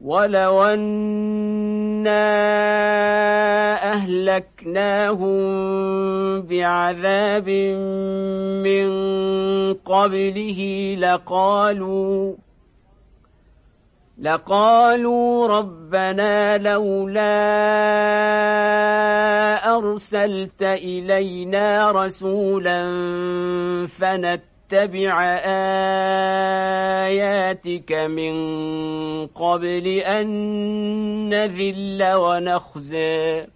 ولو أنا أهلكناهم بعذاب من قبله لقالوا لقالوا ربنا لولا أرسلت إلينا رسولا فنتبع آياتك من قبل أن نذل ونخزي.